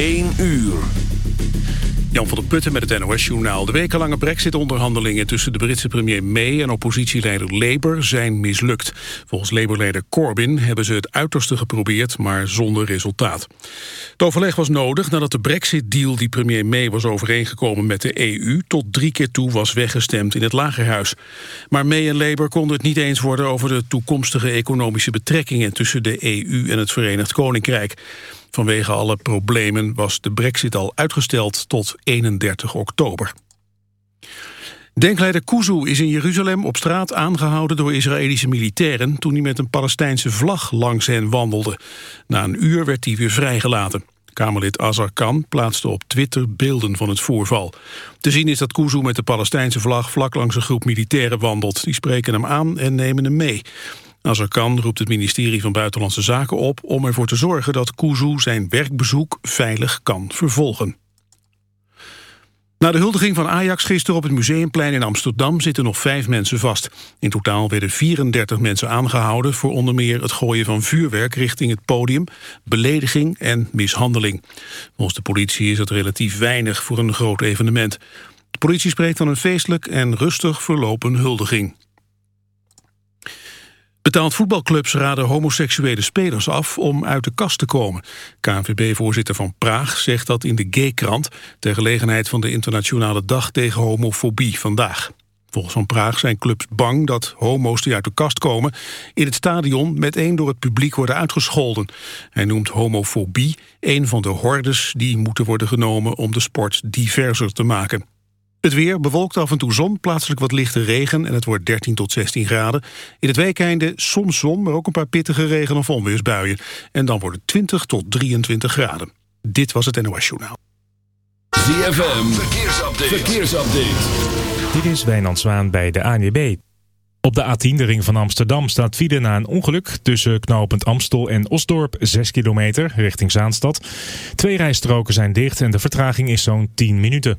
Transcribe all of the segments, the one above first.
1 uur. Jan van der Putten met het NOS-journaal. De wekenlange brexit-onderhandelingen tussen de Britse premier May en oppositieleider Labour zijn mislukt. Volgens Labour-leider Corbyn hebben ze het uiterste geprobeerd, maar zonder resultaat. Het overleg was nodig nadat de brexit-deal die premier May was overeengekomen met de EU tot drie keer toe was weggestemd in het Lagerhuis. Maar May en Labour konden het niet eens worden over de toekomstige economische betrekkingen tussen de EU en het Verenigd Koninkrijk. Vanwege alle problemen was de brexit al uitgesteld tot 31 oktober. Denkleider Kuzu is in Jeruzalem op straat aangehouden door Israëlische militairen toen hij met een Palestijnse vlag langs hen wandelde. Na een uur werd hij weer vrijgelaten. Kamerlid Azar Khan plaatste op Twitter beelden van het voorval. Te zien is dat Kuzu met de Palestijnse vlag vlak langs een groep militairen wandelt. Die spreken hem aan en nemen hem mee. Als er kan roept het ministerie van Buitenlandse Zaken op... om ervoor te zorgen dat Kuzu zijn werkbezoek veilig kan vervolgen. Na de huldiging van Ajax gisteren op het Museumplein in Amsterdam... zitten nog vijf mensen vast. In totaal werden 34 mensen aangehouden... voor onder meer het gooien van vuurwerk richting het podium... belediging en mishandeling. Volgens de politie is dat relatief weinig voor een groot evenement. De politie spreekt van een feestelijk en rustig verlopen huldiging. Betaald voetbalclubs raden homoseksuele spelers af om uit de kast te komen. KNVB-voorzitter Van Praag zegt dat in de G-krant... ter gelegenheid van de internationale dag tegen homofobie vandaag. Volgens Van Praag zijn clubs bang dat homo's die uit de kast komen... in het stadion meteen door het publiek worden uitgescholden. Hij noemt homofobie een van de hordes die moeten worden genomen... om de sport diverser te maken. Het weer bewolkt af en toe zon, plaatselijk wat lichte regen... en het wordt 13 tot 16 graden. In het weekeinde soms zon, maar ook een paar pittige regen- of onweersbuien. En dan wordt het 20 tot 23 graden. Dit was het NOS Journaal. ZFM, verkeersupdate. verkeersupdate. Dit is Wijnand Zwaan bij de ANWB. Op de A10, de ring van Amsterdam, staat file na een ongeluk... tussen knooppunt Amstel en Osdorp, 6 kilometer, richting Zaanstad. Twee rijstroken zijn dicht en de vertraging is zo'n 10 minuten.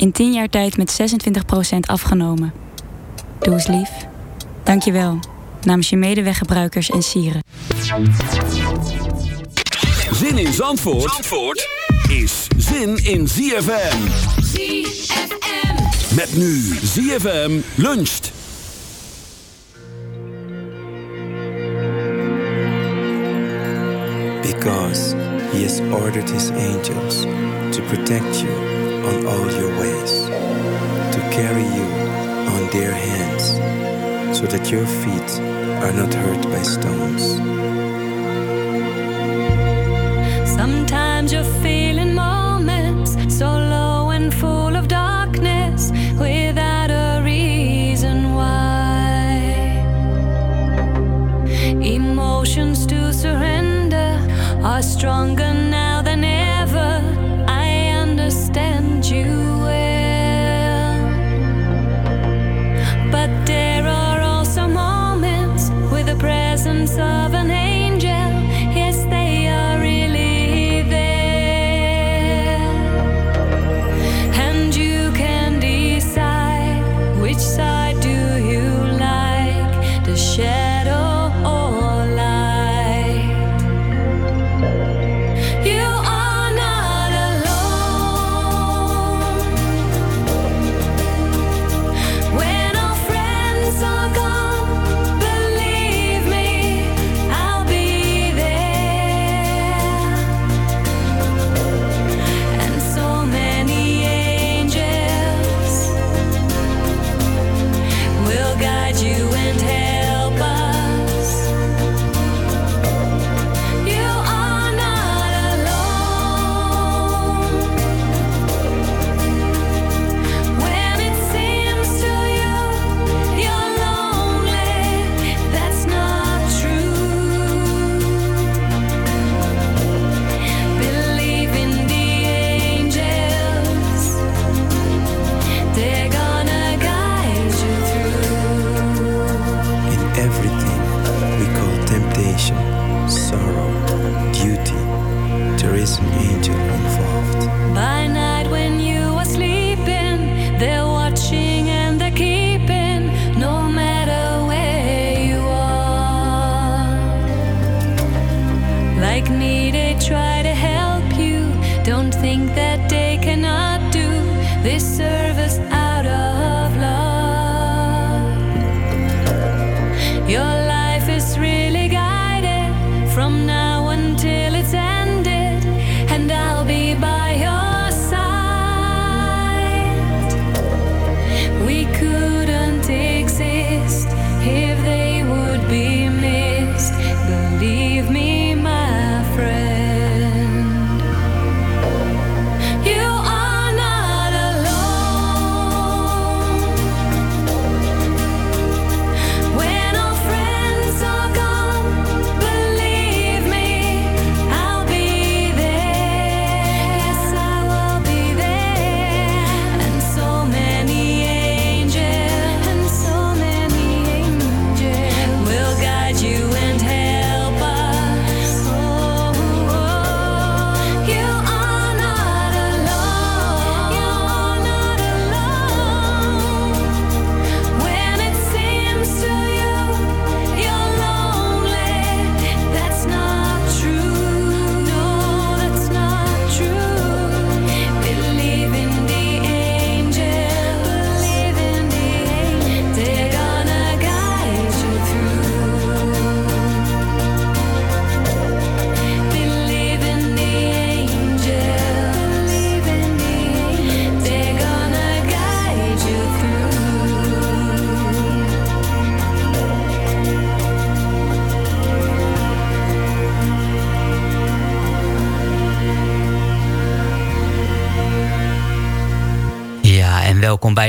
In 10 jaar tijd met 26% afgenomen. Doe eens lief. Dank je wel. Namens je medeweggebruikers en sieren. Zin in Zandvoort, Zandvoort is zin in ZFM. ZFM. Met nu ZFM luncht. Because he has ordered his angels to protect you on all your ways, to carry you on their hands, so that your feet are not hurt by stones. Sometimes you're feeling moments so low and full of darkness without a reason why. Emotions to surrender are stronger.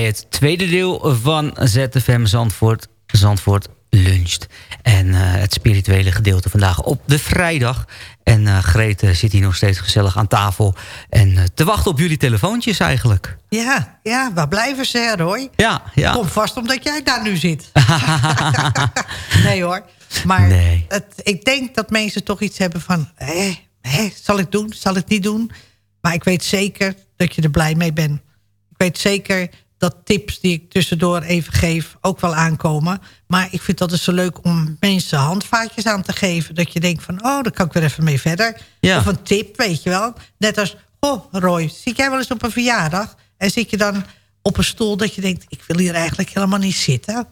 Bij het tweede deel van ZFM Zandvoort, Zandvoort Luncht. En eh, het spirituele gedeelte vandaag op de vrijdag. En eh Greet zit hier nog steeds gezellig aan tafel. En eh, te wachten op jullie telefoontjes eigenlijk. Ja, ja, waar blijven ze, hè, Roy? Ja, ja. Kom vast omdat jij daar nu zit. nee hoor. Maar het, ik denk dat mensen toch iets hebben van... Hé, hé, zal ik doen, zal ik niet doen? Maar ik weet zeker dat je er blij mee bent. Ik weet zeker dat tips die ik tussendoor even geef ook wel aankomen. Maar ik vind het altijd zo leuk om mensen handvaatjes aan te geven. Dat je denkt van, oh, daar kan ik weer even mee verder. Ja. Of een tip, weet je wel. Net als, oh Roy, zit jij wel eens op een verjaardag? En zit je dan op een stoel dat je denkt... ik wil hier eigenlijk helemaal niet zitten.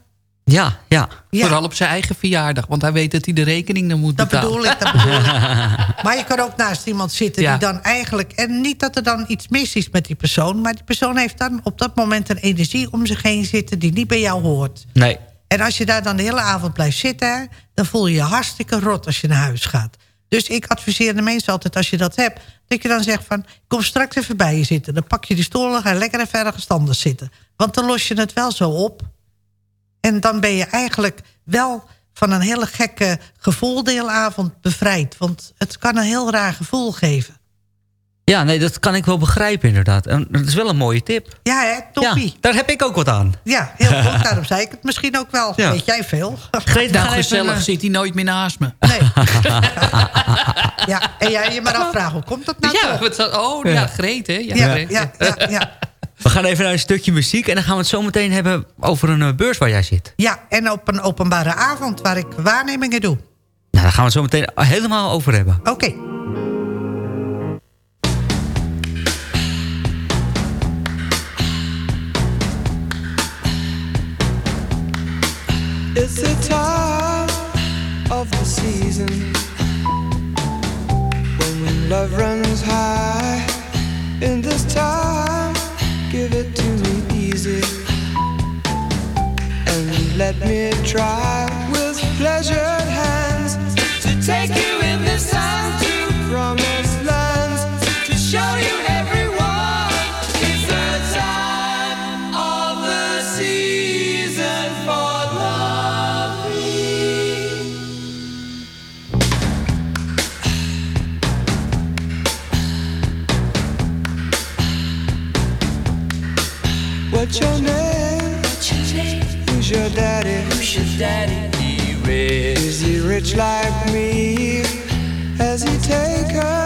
Ja, ja. Vooral op zijn eigen verjaardag. Want hij weet dat hij de rekening dan moet Dat betalen. bedoel ik, dat bedoel ik. Maar je kan ook naast iemand zitten Ja. die dan eigenlijk... en niet dat er dan iets mis is met die persoon... maar die persoon heeft dan op dat moment een energie om zich heen zitten... die niet bij jou hoort. Nee. En als je daar dan de hele avond blijft zitten... dan voel je je hartstikke rot als je naar huis gaat. Dus ik adviseer de mensen altijd als je dat hebt... dat je dan zegt van, kom straks even bij je zitten. Dan pak je die stoel en lekker even ergens anders zitten. Want dan los je het wel zo op. En dan ben je eigenlijk wel van een hele gekke gevoel de hele avond bevrijdt. Want het kan een heel raar gevoel geven. Ja, nee, dat kan ik wel begrijpen inderdaad. En dat is wel een mooie tip. Ja, hè, toppie. Ja, daar heb ik ook wat aan. Ja, heel goed. Daarom zei ik het misschien ook wel. Ja. Weet jij veel? Greet, Nou, gezellig eh, zit hij nooit meer naast me. Ja, en jij je maar afvragen, hoe komt dat nou Ja, toch? wat oh, ja. Greet, hè? Ja, Ja, Greet. ja, ja, ja. We gaan even naar een stukje muziek en dan gaan we het zo meteen hebben over een eh, beurs waar jij zit. Ja, en op een openbare avond waar ik waarnemingen doe. Nou, daar gaan we het zo meteen helemaal over hebben. Oké. It's the time of the season when love runs high. In this time, give it to me easy. And let me try with pleasured hands to take you in this time like me? Has he take us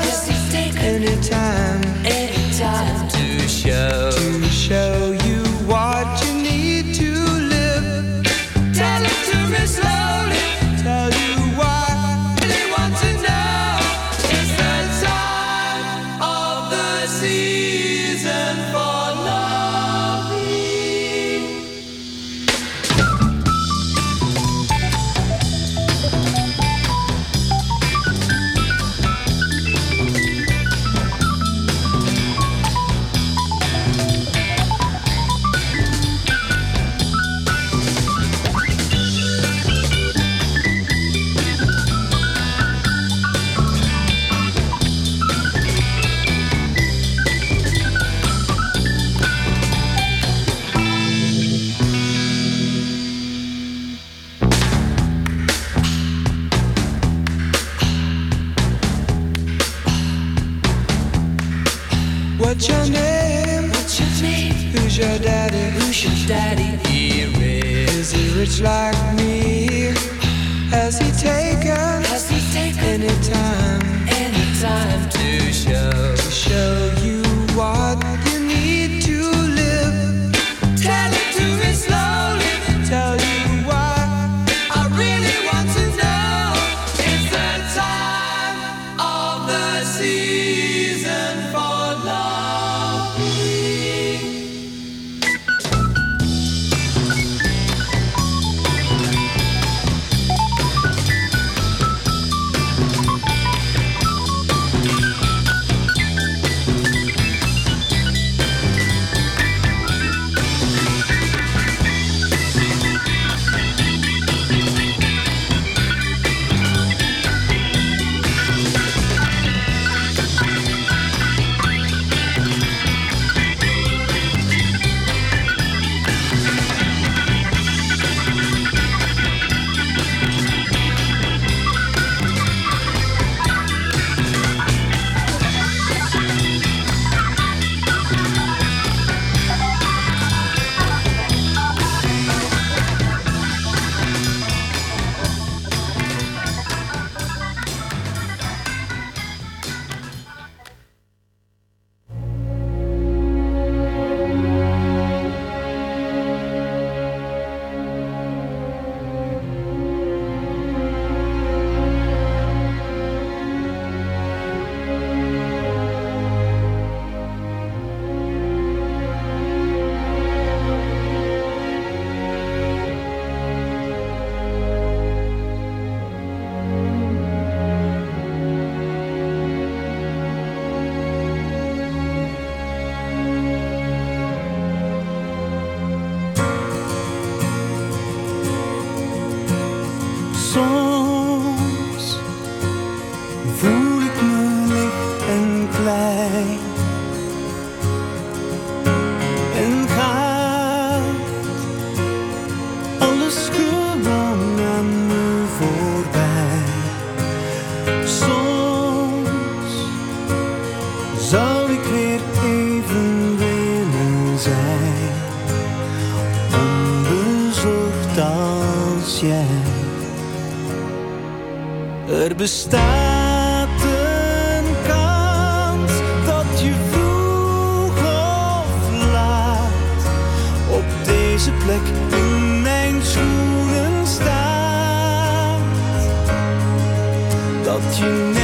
klein. En gaat alles gewoon aan me voorbij. Soms zou ik weer even willen zijn. Onbezorgd als jij. Er bestaat. Dat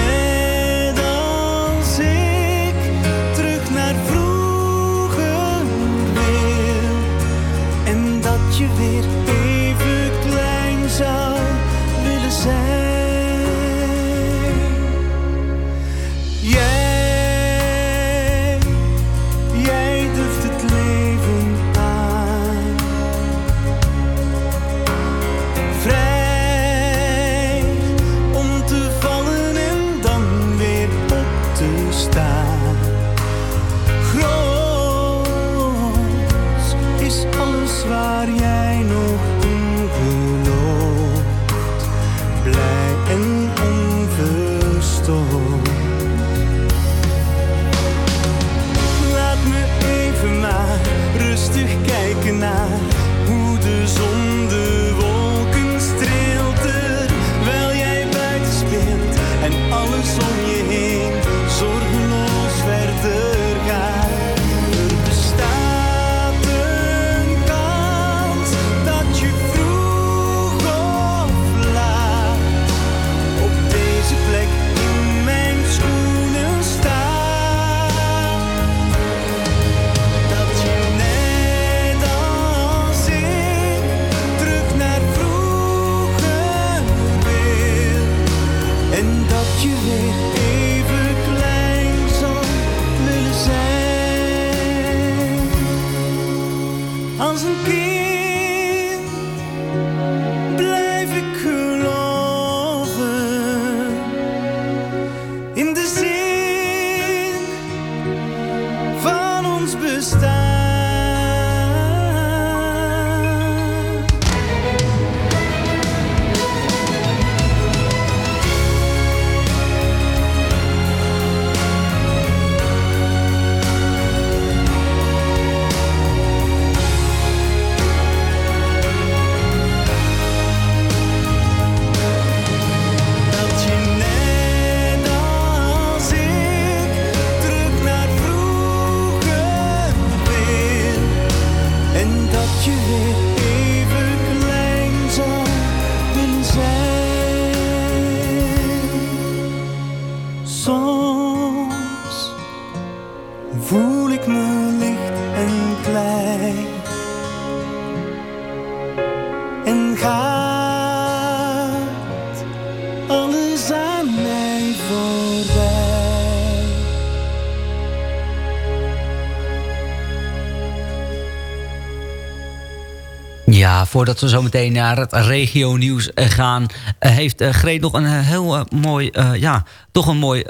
voordat we zo meteen naar het regio-nieuws eh, gaan... eh, heeft eh, Greet nog een heel mooi, ja, toch een mooi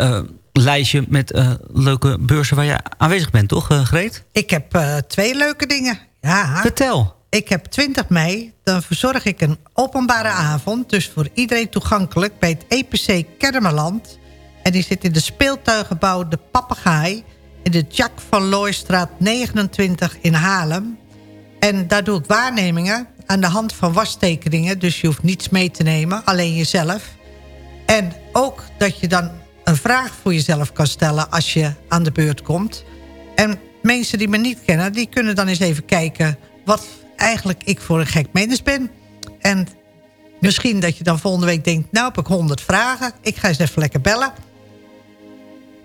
lijstje... met leuke beurzen waar je aanwezig bent, toch, Greet? Ik heb twee leuke dingen. Ja. Vertel. Ik heb 20 mei, dan verzorg ik een openbare avond... dus voor iedereen toegankelijk bij het EPC Kermeland. En die zit in de speeltuigenbouw De Papegaai... in de Jack van Looistraat 29 in Haarlem. En daar doe ik waarnemingen aan de hand van wastekeningen. Dus je hoeft niets mee te nemen, alleen jezelf. En ook dat je dan een vraag voor jezelf kan stellen als je aan de beurt komt. En mensen die me niet kennen, die kunnen dan eens even kijken... wat eigenlijk ik voor een gek mens ben. En misschien dat je dan volgende week denkt... nou heb ik honderd vragen, ik ga eens even lekker bellen.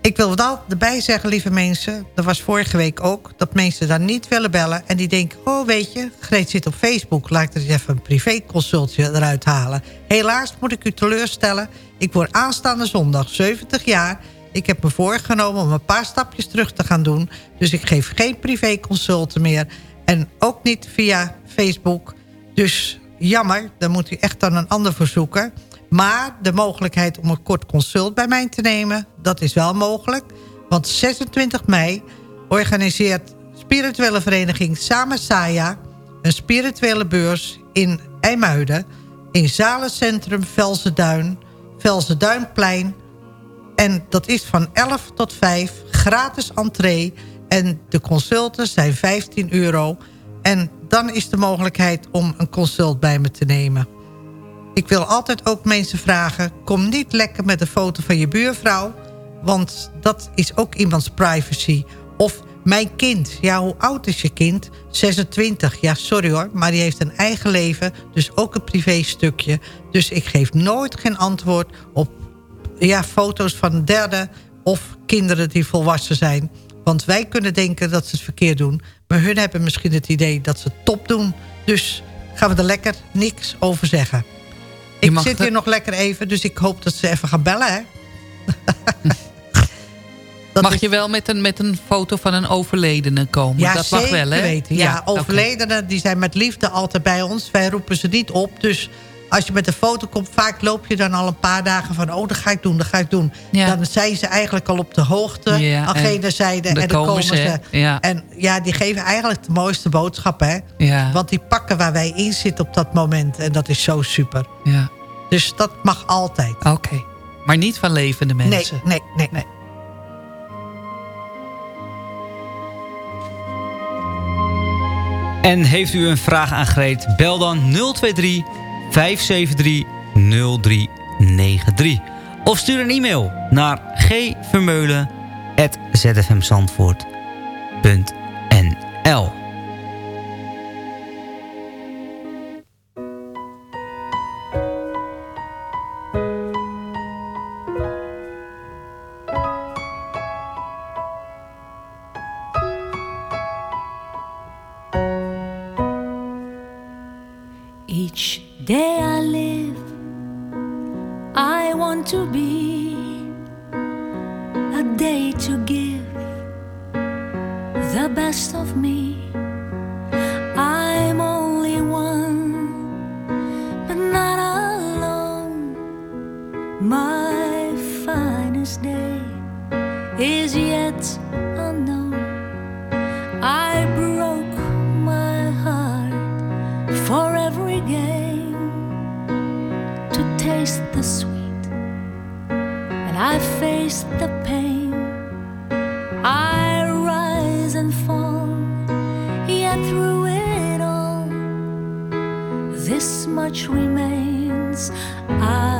Ik wil wel erbij zeggen, lieve mensen... dat was vorige week ook, dat mensen daar niet willen bellen... en die denken, oh weet je, Greet zit op Facebook... laat ik er eens even een privéconsultje eruit halen. Helaas moet ik u teleurstellen. Ik word aanstaande zondag 70 jaar. Ik heb me voorgenomen om een paar stapjes terug te gaan doen. Dus ik geef geen privéconsulten meer. En ook niet via Facebook. Dus jammer, dan moet u echt dan een ander verzoeken. Maar de mogelijkheid om een kort consult bij mij te nemen... dat is wel mogelijk. Want 26 mei organiseert spirituele vereniging Samen Saya... een spirituele beurs in IJmuiden... in Zalencentrum Velzenduin, Velzenduinplein... En dat is van 11 tot 5 gratis entree. En de consulten zijn 15 euro. En dan is de mogelijkheid om een consult bij me te nemen. Ik wil altijd ook mensen vragen... kom niet lekker met een foto van je buurvrouw... want dat is ook iemands privacy. Of mijn kind. Ja, hoe oud is je kind? 26. Ja, sorry hoor, maar die heeft een eigen leven. Dus ook een privé stukje. Dus ik geef nooit geen antwoord op ja, foto's van derden... of kinderen die volwassen zijn. Want wij kunnen denken dat ze het verkeerd doen. Maar hun hebben misschien het idee dat ze het top doen. Dus gaan we er lekker niks over zeggen. Ik mag zit er- hier nog lekker even, dus ik hoop dat ze even gaan bellen, hè? mag je wel met een, met een foto van een overledene komen? Ja, dat mag wel, hè? weten. Ja, oké. overledenen die zijn met liefde altijd bij ons. Wij roepen ze niet op. Dus als je met een foto komt, vaak loop je dan al een paar dagen van... oh, dat ga ik doen, dat ga ik doen. Ja. Dan zijn ze eigenlijk al op de hoogte. Ja, zijde. En dan komen komen ze? Ja. En ja, die geven eigenlijk de mooiste boodschappen. Hè? Ja. Want die pakken waar wij in zitten op dat moment. En dat is zo super. Ja. Dus dat mag altijd. Oké. Maar niet van levende mensen? Nee, nee, nee. En heeft u een vraag aan Greet, bel dan 023 573 0393. Of stuur een e-mail naar gvermeulen.zfmzandvoort.nl yet unknown. I broke my heart for every game to taste the sweet, and I faced the pain. I rise and fall, yet through it all, this much remains. I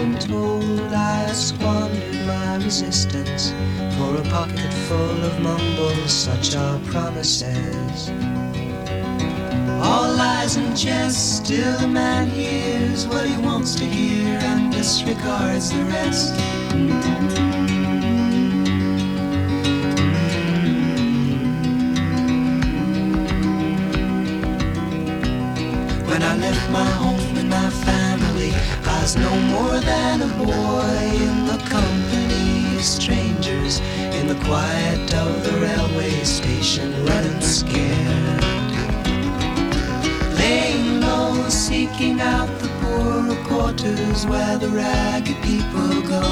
often told I squandered my resistance for a pocket full of mumbles, such are promises. All lies and jest, still the man hears what he wants to hear and disregards the rest. When I left my home and my family, I was no and a boy in the company of strangers in the quiet of the railway station, running scared. Laying low, seeking out the poorer quarters where the ragged people go,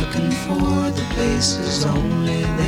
looking for the places only they.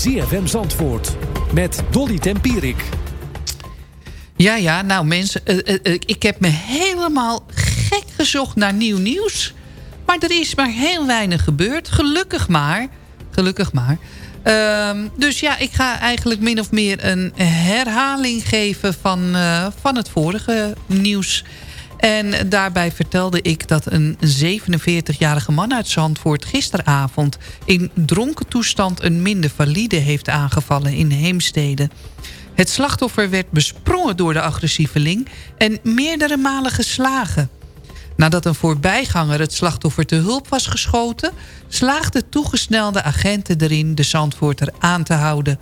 ZFM Zandvoort met Dolly Tempierik. Ja, ja, nou mensen, eh, eh, eh, ik heb me helemaal gek gezocht naar nieuw nieuws. Maar er is maar heel weinig gebeurd, gelukkig maar. Gelukkig maar. Ehm, dus ja, ik ga eigenlijk min of meer een herhaling geven van, van het vorige nieuws... En daarbij vertelde ik dat een 47-jarige man uit Zandvoort... gisteravond in dronken toestand een minder valide heeft aangevallen in Heemstede. Het slachtoffer werd besprongen door de agressieveling... en meerdere malen geslagen. Nadat een voorbijganger het slachtoffer te hulp was geschoten... slaagden toegesnelde agenten erin de Zandvoorter aan te houden.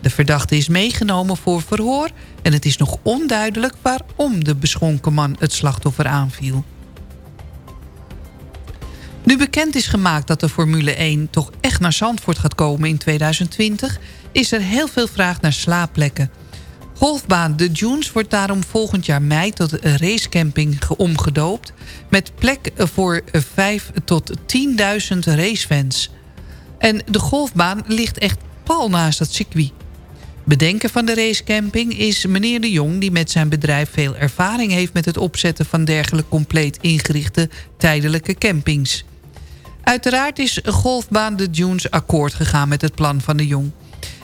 De verdachte is meegenomen voor verhoor... en het is nog onduidelijk waarom de beschonken man het slachtoffer aanviel. Nu bekend is gemaakt dat de Formule 1 toch echt naar Zandvoort gaat komen in 2020... is er heel veel vraag naar slaapplekken. Golfbaan De Dunes wordt daarom volgend jaar mei tot racecamping omgedoopt... met plek voor 5 tot 10.000 racefans. En de golfbaan ligt echt pal naast het circuit. Bedenker van de racecamping is meneer De Jong... die met zijn bedrijf veel ervaring heeft met het opzetten... van dergelijke compleet ingerichte tijdelijke campings. Uiteraard is golfbaan De Dunes akkoord gegaan met het plan van De Jong...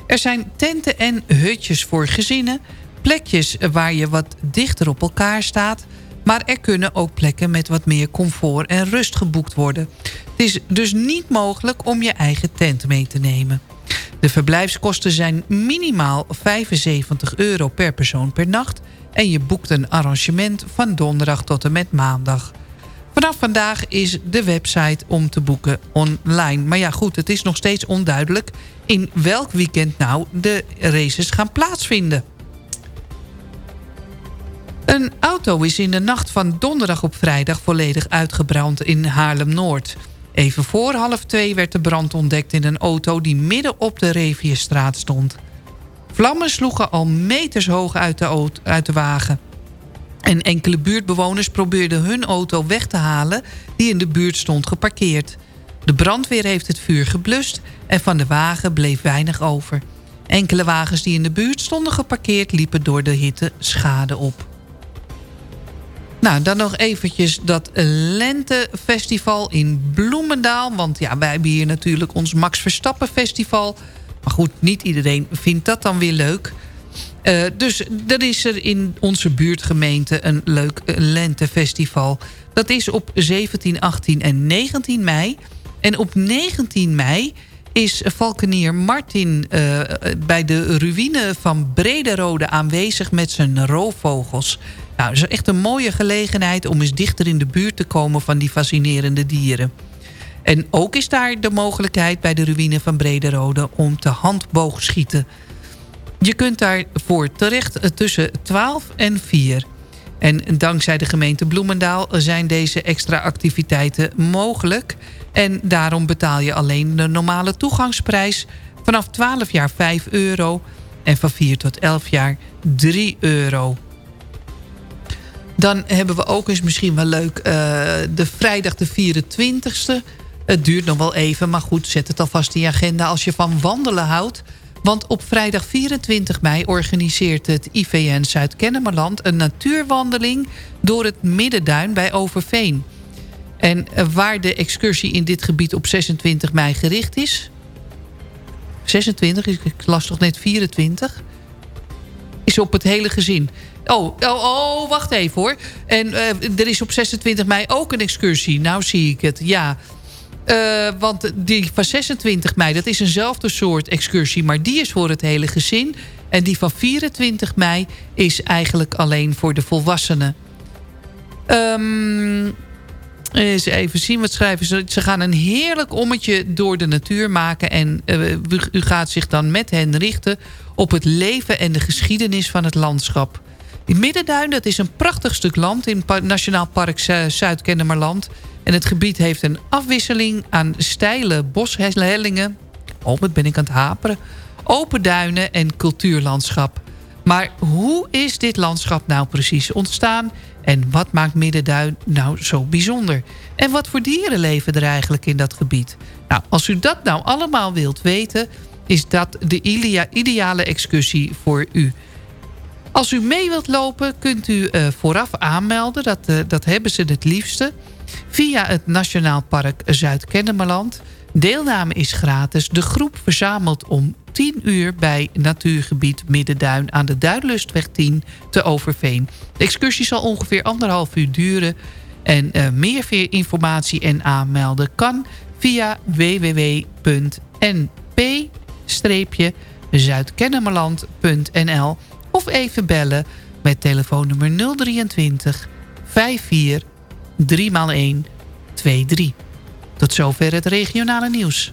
Er zijn tenten en hutjes voor gezinnen. Plekjes waar je wat dichter op elkaar staat. Maar er kunnen ook plekken met wat meer comfort en rust geboekt worden. Het is dus niet mogelijk om je eigen tent mee te nemen. De verblijfskosten zijn minimaal 75 euro per persoon per nacht... en je boekt een arrangement van donderdag tot en met maandag. Vanaf vandaag is de website om te boeken online. Maar ja goed, het is nog steeds onduidelijk... in welk weekend nou de races gaan plaatsvinden. Een auto is in de nacht van donderdag op vrijdag volledig uitgebrand in Haarlem-Noord. Even voor half twee werd de brand ontdekt in een auto die midden op de Revierstraat stond. Vlammen sloegen al meters hoog uit de, uit de wagen. En enkele buurtbewoners probeerden hun auto weg te halen... die in de buurt stond geparkeerd. De brandweer heeft het vuur geblust en van de wagen bleef weinig over. Enkele wagens die in de buurt stonden geparkeerd... liepen door de hitte schade op. Nou, dan nog eventjes dat lentefestival in Bloemendaal. Want ja, wij hebben hier natuurlijk ons Max Verstappen festival. Maar goed, niet iedereen vindt dat dan weer leuk... Uh, dus er is er in onze buurtgemeente een leuk lentefestival. Dat is op 17, 18 en 19 mei. En op 19 mei is valkenier Martin uh, bij de ruïne van Brederode aanwezig met zijn roofvogels. Nou, dat is echt een mooie gelegenheid om eens dichter in de buurt te komen van die fascinerende dieren. En ook is daar de mogelijkheid bij de ruïne van Brederode om te handboogschieten. Je kunt daarvoor terecht tussen 12 en 4. En dankzij de gemeente Bloemendaal zijn deze extra activiteiten mogelijk. En daarom betaal je alleen de normale toegangsprijs... vanaf 12 jaar 5 euro en van 4 tot 11 jaar 3 euro. Dan hebben we ook eens misschien wel leuk uh, de vrijdag de 24ste. Het duurt nog wel even, maar goed, zet het alvast in je agenda als je van wandelen houdt. Want op vrijdag 24 mei organiseert het IVN Zuid-Kennemerland... een natuurwandeling door het Middenduin bij Overveen. En waar de excursie in dit gebied op 26 mei gericht is... 26, ik las toch net 24... is op het hele gezin. Oh, oh, oh wacht even hoor. En uh, er is op 26 mei ook een excursie. Nou zie ik het, ja... Uh, want die van 26 mei, dat is eenzelfde soort excursie... maar die is voor het hele gezin. En die van 24 mei is eigenlijk alleen voor de volwassenen. Um, eens even zien wat schrijven ze. Ze gaan een heerlijk ommetje door de natuur maken... en uh, u gaat zich dan met hen richten op het leven en de geschiedenis van het landschap. Die Middenduin, dat is een prachtig stuk land in Nationaal Park Zuid-Kennemerland... En het gebied heeft een afwisseling aan steile boshellingen. Oh, wat ben ik aan het haperen. Open duinen en cultuurlandschap. Maar hoe is dit landschap nou precies ontstaan? En wat maakt Middenduin nou zo bijzonder? En wat voor dieren leven er eigenlijk in dat gebied? Nou, als u dat nou allemaal wilt weten... is dat de ideale excursie voor u. Als u mee wilt lopen, kunt u uh, vooraf aanmelden. Dat, uh, dat hebben ze het liefste. Via het Nationaal Park Zuid-Kennemerland. Deelname is gratis. De groep verzamelt om 10 uur bij natuurgebied Middenduin... aan de Duinlustweg 10 te Overveen. De excursie zal ongeveer anderhalf uur duren... En uh, meer informatie en aanmelden kan via www.np-zuidkennemerland.nl of even bellen met telefoonnummer 023 54 3x1 23. Tot zover het regionale nieuws.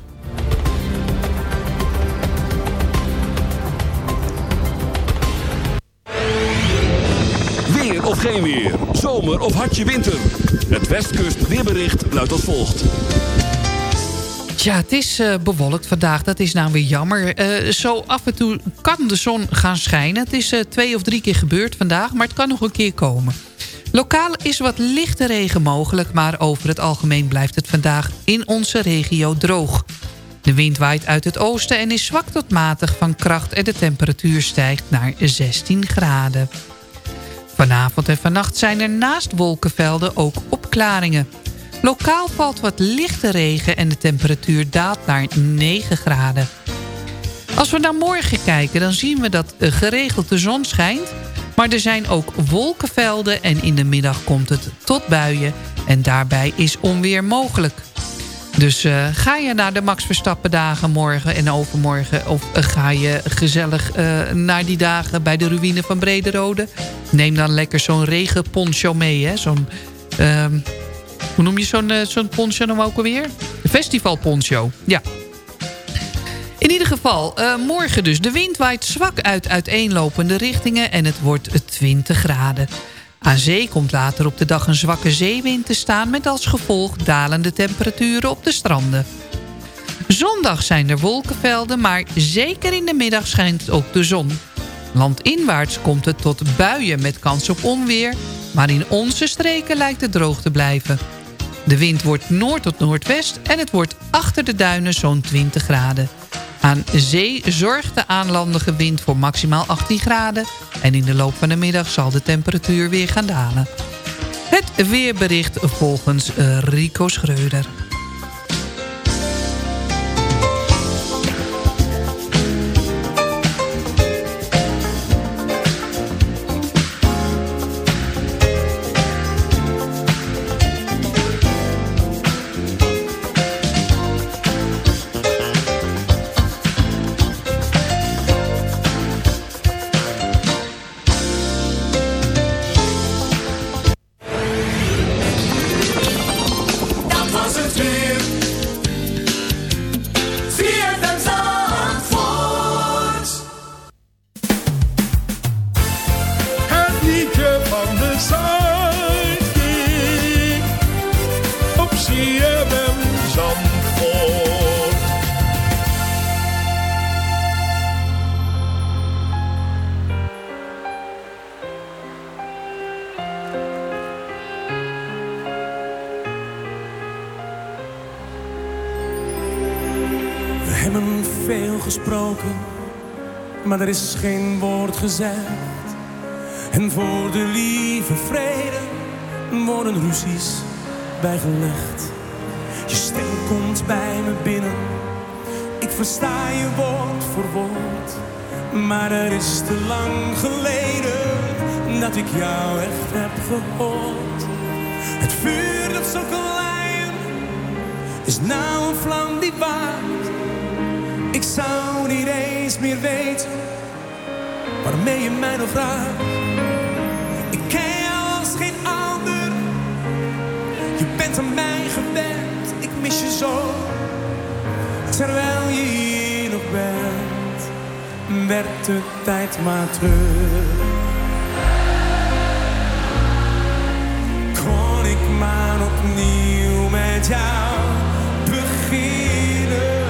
Weer of geen weer, zomer of hartje winter. Het Westkust weerbericht luidt als volgt. Ja, het is uh, bewolkt vandaag. Dat is nou weer jammer. Uh, zo af en toe kan de zon gaan schijnen. Het is uh, twee of drie keer gebeurd vandaag, maar het kan nog een keer komen. Lokaal is wat lichte regen mogelijk... maar over het algemeen blijft het vandaag in onze regio droog. De wind waait uit het oosten en is zwak tot matig van kracht... en de temperatuur stijgt naar 16 graden. Vanavond en vannacht zijn er naast wolkenvelden ook opklaringen. Lokaal valt wat lichte regen en de temperatuur daalt naar 9 graden. Als we naar morgen kijken, dan zien we dat geregeld de zon schijnt... maar er zijn ook wolkenvelden en in de middag komt het tot buien... en daarbij is onweer mogelijk. Dus uh, ga je naar de Max Verstappen dagen morgen en overmorgen... of uh, ga je gezellig uh, naar die dagen bij de ruïne van Brederode... neem dan lekker zo'n regenponcho mee, hè? Zo'n... hoe noem je zo'n zo'n poncho nou ook alweer? De festivalponcho, ja. In ieder geval, uh, morgen dus. De wind waait zwak uit uiteenlopende richtingen en het wordt 20 graden. Aan zee komt later op de dag een zwakke zeewind te staan... met als gevolg dalende temperaturen op de stranden. Zondag zijn er wolkenvelden, maar zeker in de middag schijnt ook de zon. Landinwaarts komt het tot buien met kans op onweer... maar in onze streken lijkt het droog te blijven. De wind wordt noord tot noordwest en het wordt achter de duinen zo'n 20 graden. Aan zee zorgt de aanlandige wind voor maximaal 18 graden... en in de loop van de middag zal de temperatuur weer gaan dalen. Het weerbericht volgens Rico Schreuder. Maar er is geen woord gezegd. En voor de lieve vrede worden ruzies bijgelegd. Je stem komt bij me binnen, ik versta je woord voor woord. Maar er is te lang geleden dat ik jou echt heb gehoord. Het vuur dat zo kan leiden, is nou een vlam die waait. Ik zou niet eens meer weten waarmee je mij nog vraagt. Ik ken jou als geen ander. Je bent aan mij gewend. Ik mis je zo. Terwijl je hier nog bent, werkt de tijd maar terug. Kon ik maar opnieuw met jou beginnen,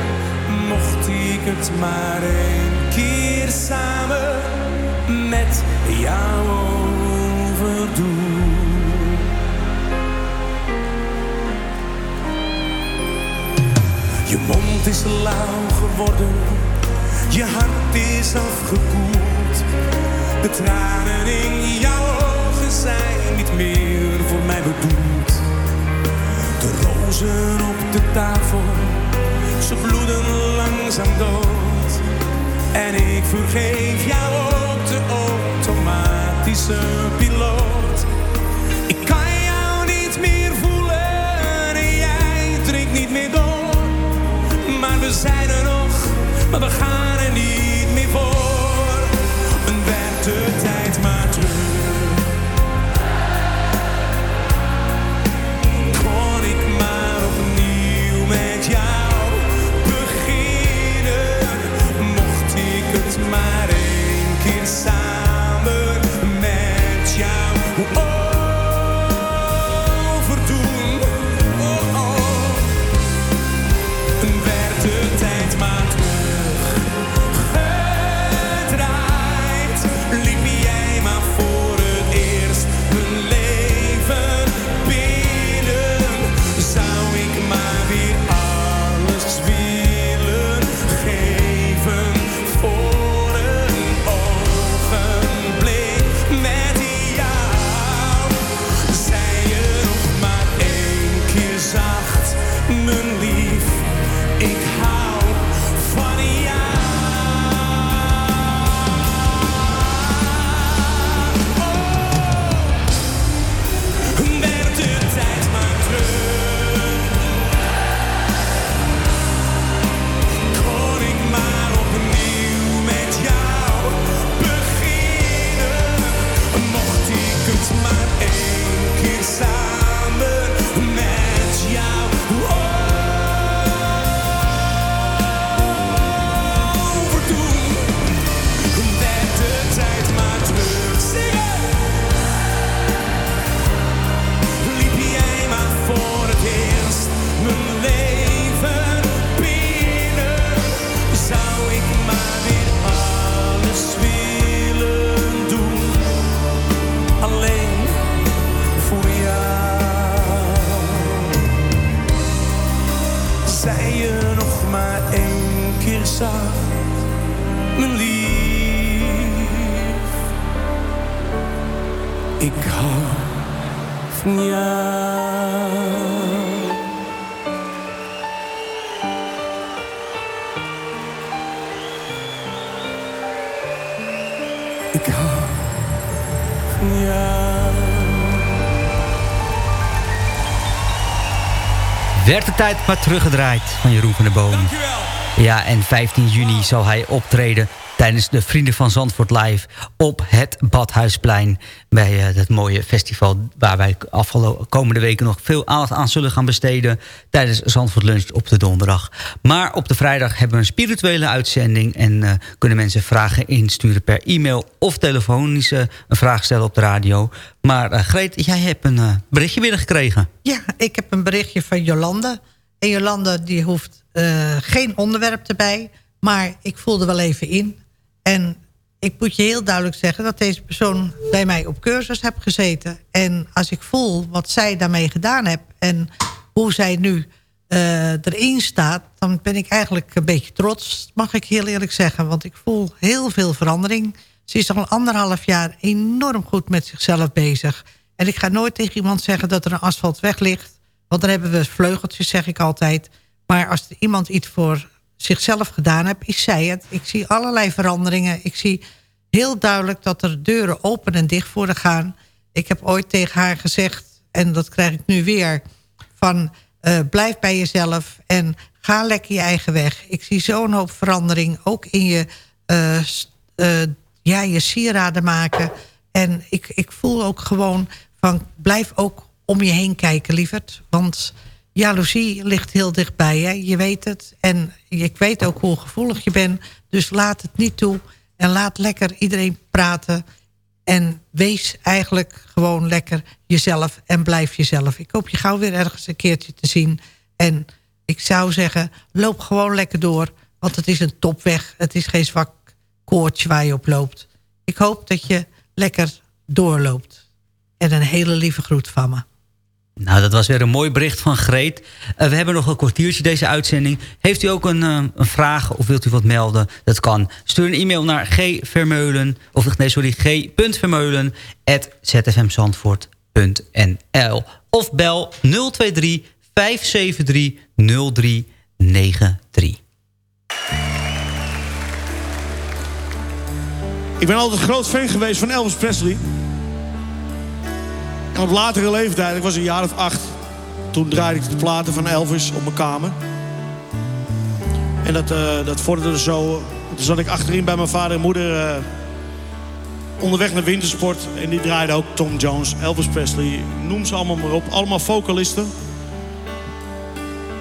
mocht ik het maar één keer samen met jou overdoen. Je mond is lauw geworden, je hart is afgekoeld. De tranen in jouw ogen zijn niet meer voor mij bedoeld. De rozen op de tafel, ze bloeden langzaam dood. En ik vergeef jou de automatische piloot. Ik kan jou niet meer voelen en jij drinkt niet meer door. Maar we zijn er nog, maar we gaan er niet meer voor. Een werd tijd maar terug. Mijn lief. Tijd maar teruggedraaid van Jeroen van der Boom. Ja, en 15 juni zal hij optreden tijdens de Vrienden van Zandvoort Live op het Badhuisplein. Bij uh, dat mooie festival waar wij afgelopen komende weken nog veel aandacht aan zullen gaan besteden. Tijdens Zandvoort Lunch op de donderdag. Maar op de vrijdag hebben we een spirituele uitzending. En uh, kunnen mensen vragen insturen per e-mail of telefonisch een vraag stellen op de radio. Maar uh, Greet, jij hebt een berichtje binnengekregen. Ja, ik heb een berichtje van Jolande. En Jolande die hoeft geen onderwerp erbij. Maar ik voelde wel even in. En ik moet je heel duidelijk zeggen dat deze persoon bij mij op cursus heeft gezeten. En als ik voel wat zij daarmee gedaan heeft en hoe zij nu uh, erin staat... dan ben ik eigenlijk een beetje trots, mag ik heel eerlijk zeggen. Want ik voel heel veel verandering. Ze is al anderhalf jaar enorm goed met zichzelf bezig. En ik ga nooit tegen iemand zeggen dat er een asfaltweg ligt. Want dan hebben we vleugeltjes, zeg ik altijd. Maar als iemand iets voor zichzelf gedaan heeft, is zij het. Ik zie allerlei veranderingen. Ik zie heel duidelijk dat er deuren open en dicht voor gaan. Ik heb ooit tegen haar gezegd, en dat krijg ik nu weer... van uh, blijf bij jezelf en ga lekker je eigen weg. Ik zie zo'n hoop verandering, ook in je, uh, uh, ja, je sieraden maken. En ik, ik voel ook gewoon van blijf ook om je heen kijken, lieverd. Want jaloezie ligt heel dichtbij, hè? je weet het. En ik weet ook hoe gevoelig je bent. Dus laat het niet toe. En laat lekker iedereen praten. En wees eigenlijk gewoon lekker jezelf en blijf jezelf. Ik hoop je gauw weer ergens een keertje te zien. En ik zou zeggen, loop gewoon lekker door. Want het is een topweg. Het is geen zwak koordje waar je op loopt. Ik hoop dat je lekker doorloopt. En een hele lieve groet van me. Nou, dat was weer een mooi bericht van Greet. Eh, we hebben nog een kwartiertje deze uitzending. Heeft u ook een, eh, een vraag of wilt u wat melden? Dat kan. Stuur een e-mail naar gvermeulen... of nee, sorry, g.vermeulen... zfmzandvoort.nl Of bel 023 573 0393. Ik ben altijd groot fan geweest van Elvis Presley. Op latere leeftijd, ik was een jaar of acht... toen draaide ik de platen van Elvis op mijn kamer. En dat, eh, dat vorderde zo... Toen zat ik achterin bij mijn vader en moeder... eh, onderweg naar wintersport. En die draaiden ook Tom Jones, Elvis Presley. Noem ze allemaal maar op. Allemaal vocalisten.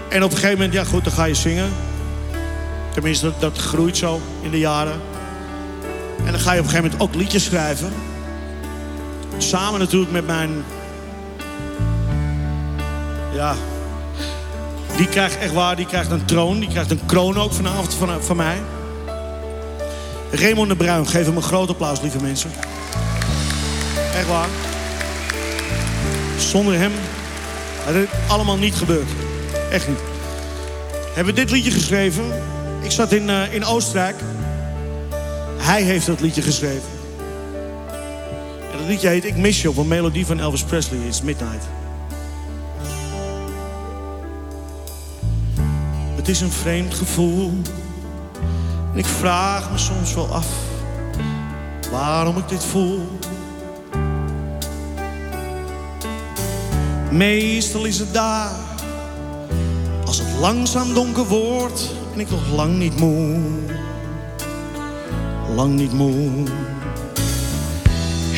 En op een gegeven moment, ja goed, dan ga je zingen. Tenminste, dat, dat groeit zo in de jaren. En dan ga je op een gegeven moment ook liedjes schrijven. Samen natuurlijk met mijn... Ja... Die krijgt echt waar, die krijgt een troon. Die krijgt een kroon ook vanavond van, van mij. Raymond de Bruin, geef hem een groot applaus, lieve mensen. Echt waar. Zonder hem had dit allemaal niet gebeurd. Echt niet. Hebben we dit liedje geschreven. Ik zat in, eh, in Oostenrijk. Hij heeft dat liedje geschreven. Ik mis je op een melodie van Elvis Presley. It's Midnight. Het is een vreemd gevoel. Ik vraag me soms wel af waarom ik dit voel. Meestal is het daar als het langzaam donker wordt en ik nog lang niet moe. Lang niet moe.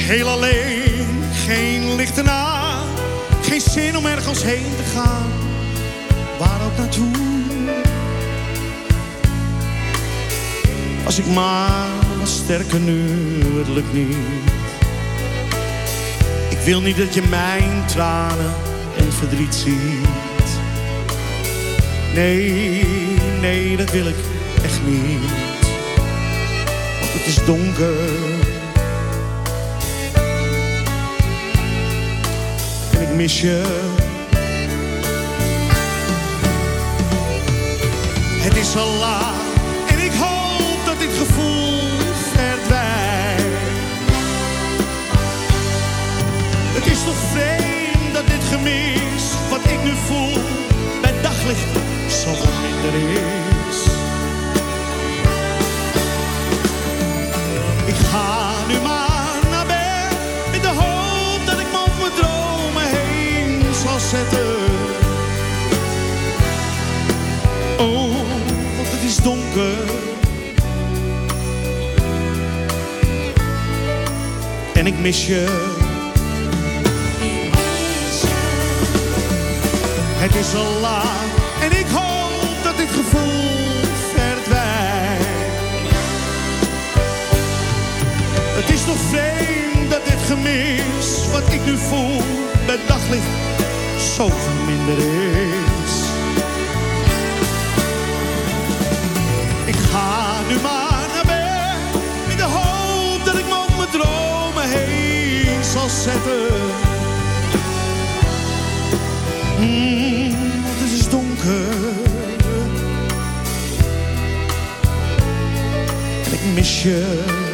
Heel alleen, geen lichten aan, geen zin om ergens heen te gaan. Waar ook naartoe. Als ik maar wat sterker nu, het lukt niet. Ik wil niet dat je mijn tranen en verdriet ziet. Nee, nee, dat wil ik echt niet. Want het is donker. Het is al laat en ik hoop dat dit gevoel verdwijnt. Het is toch vreemd dat dit gemis, wat ik nu voel, bij daglicht zoveel minder is. Ik ga nu maar Oh, want het is donker. En ik mis je. Het is al laat en ik hoop dat dit gevoel verdwijnt. Het is toch vreemd dat dit gemis, wat ik nu voel, bij daglicht zoveel minder is. Zetten. Mm, het is donker. En ik mis je.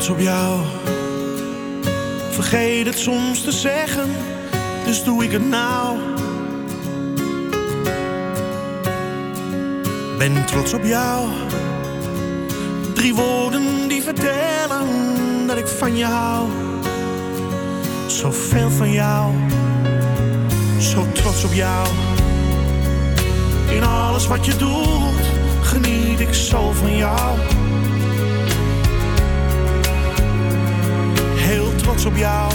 Trots op jou. Vergeet het soms te zeggen, dus doe ik het nou. Ben trots op jou. Drie woorden die vertellen dat ik van je hou. Zoveel van jou, zo trots op jou. In alles wat je doet, geniet ik zo van jou. Op jou.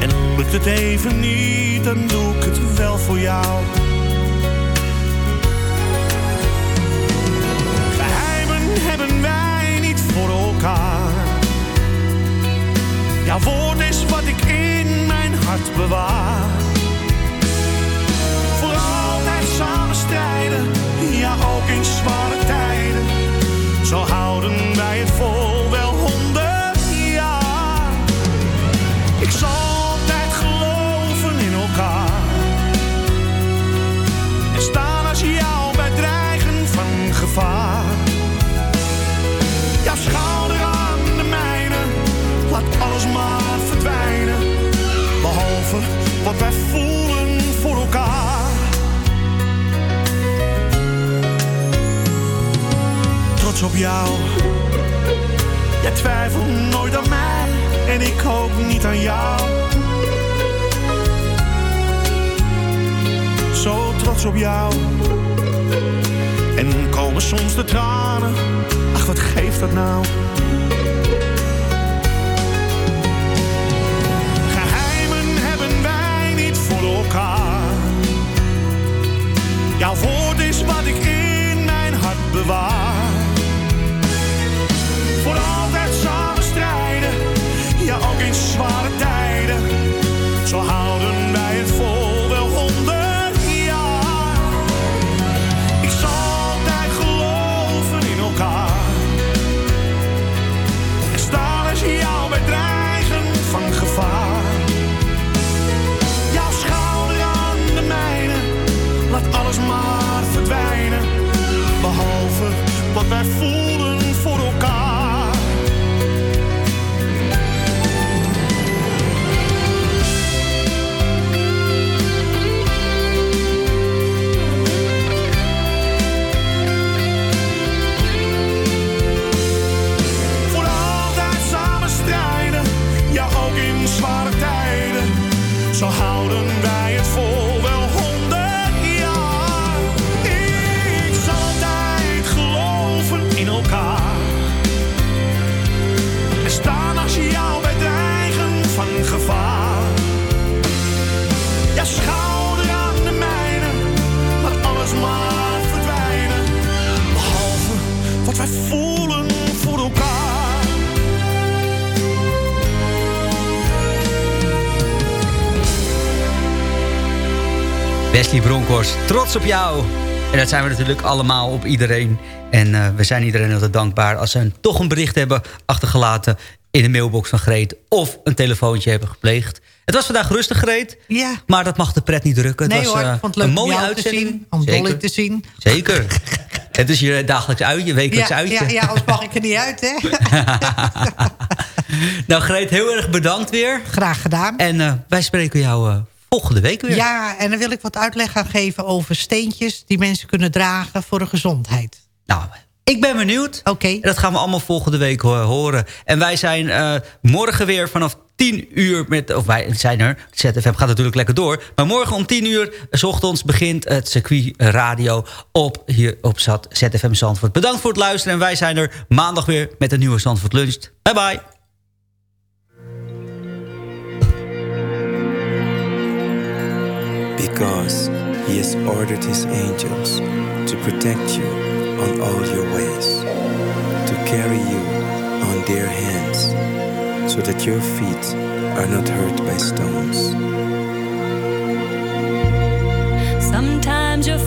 En lukt het even niet, dan doe ik het wel voor jou. Geheimen hebben wij niet voor elkaar. Jouw woord is wat ik in mijn hart bewaar. Voor altijd samen strijden, ja ook in zware tijden. Zo houden wij het vol wel Ik zal altijd geloven in elkaar. En staan als jou bij dreigen van gevaar. Jouw schouder aan de mijne, laat alles maar verdwijnen. Behalve wat wij voelen voor elkaar. Trots op jou. Jij twijfelt nooit aan mij en ik ook niet aan jou. Zo trots op jou. En komen soms de tranen. Ach, wat geeft dat nou? Geheimen hebben wij niet voor elkaar. Jouw woord is wat ik in mijn hart bewaar. Voor altijd samen strijden, ook in zware tijden. Zo houden wij het Zo houden Wesley Bronkhorst, trots op jou. En dat zijn we natuurlijk allemaal op iedereen. En eh, we zijn iedereen altijd dankbaar als ze een, toch een bericht hebben achtergelaten... in de mailbox van Greet of een telefoontje hebben gepleegd. Het was vandaag rustig, Greet. Ja. Maar dat mag de pret niet drukken. Het Nee was hoor, eh, het leuk een mooie uitzending. te zien. Om. Dolly te zien. Zeker. het is je dagelijks uit, je wekelijks Ja, uitje. ja, ja, anders mag ik er niet uit, hè? Nou Greet, heel erg bedankt weer. Graag gedaan. En eh, wij spreken jou eh, volgende week weer. Ja, en dan wil ik wat uitleg gaan geven over steentjes... die mensen kunnen dragen voor de gezondheid. Nou, ik ben benieuwd. Oké. Dat gaan we allemaal volgende week ho- horen. En wij zijn eh, morgen weer vanaf 10 uur met... Of wij zijn er. ZFM gaat natuurlijk lekker door. Maar morgen om 10 uur s ochtends begint het circuit radio op, hier op ZFM Zandvoort. Bedankt voor het luisteren. En wij zijn er maandag weer met een nieuwe Zandvoort Lunch. Bye bye. Because he has ordered his angels to protect you on all your ways, to carry you on their hands, so that your feet are not hurt by stones. Sometimes you're